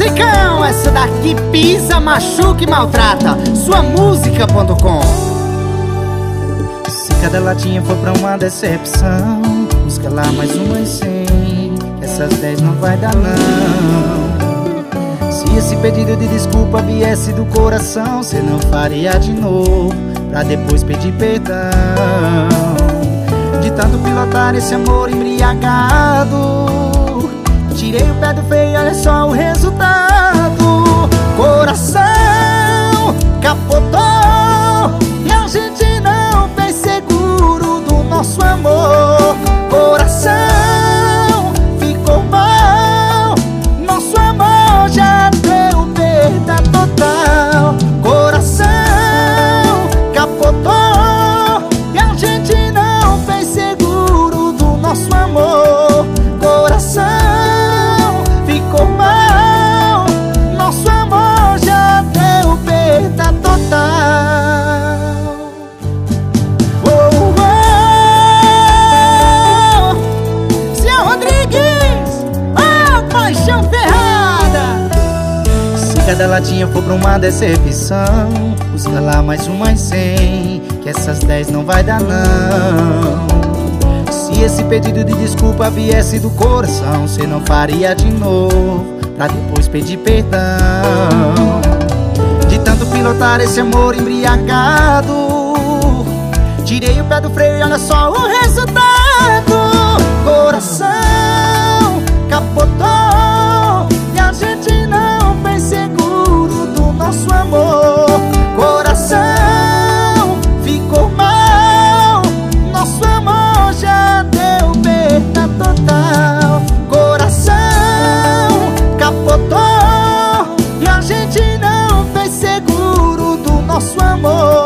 musicão, essa daqui pisa, machuca e maltrata. Sua música.com Se cada latinha for pra uma decepção, busca lá mais umas cem. Essas dez não vai dar não. Se esse pedido de desculpa viesse do coração, cê não faria de novo, pra depois pedir perdão. De tanto pilotar esse amor embriagado Tirei o pé do freio, olha só o resultado cada latinha for pra uma decepção Busca lá mais umas cem Que essas dez não vai dar não. Se esse pedido de desculpa viesse do coração Cê não faria de novo Pra depois pedir perdão. De tanto pilotar esse amor embriagado Tirei o pé do freio e olha só o resultado nosso amor